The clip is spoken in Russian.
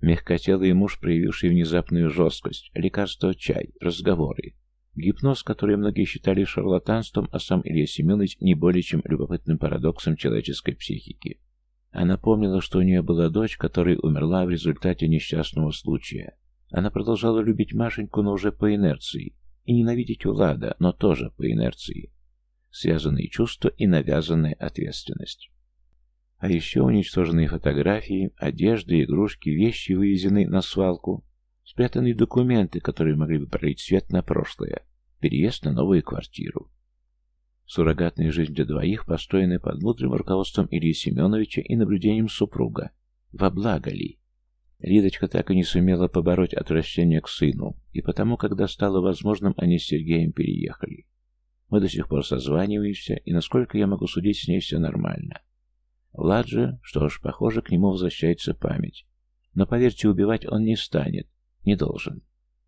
Мягкотелый муж, проявивший внезапную жесткость, лекарство чай, разговоры. Гипноз, который многие считали шарлатанством, а сам Илья Семенович не более чем любопытным парадоксом человеческой психики. Она помнила, что у нее была дочь, которая умерла в результате несчастного случая. Она продолжала любить Машеньку, но уже по инерции, и ненавидеть Влада, но тоже по инерции. Связанные чувства и навязанная ответственность. А еще уничтоженные фотографии, одежда, игрушки, вещи, вывезенные на свалку, спрятанные документы, которые могли бы пролить свет на прошлое, переезд на новую квартиру. Суррогатная жизнь для двоих, построенная под мудрым руководством Ильи Семеновича и наблюдением супруга. Во благо ли? Лидочка так и не сумела побороть отвращение к сыну, и потому, когда стало возможным, они с Сергеем переехали. Мы до сих пор созваниваемся, и, насколько я могу судить, с ней все нормально. Влад же, что ж, похоже, к нему возвращается память. Но, поверьте, убивать он не станет, не должен.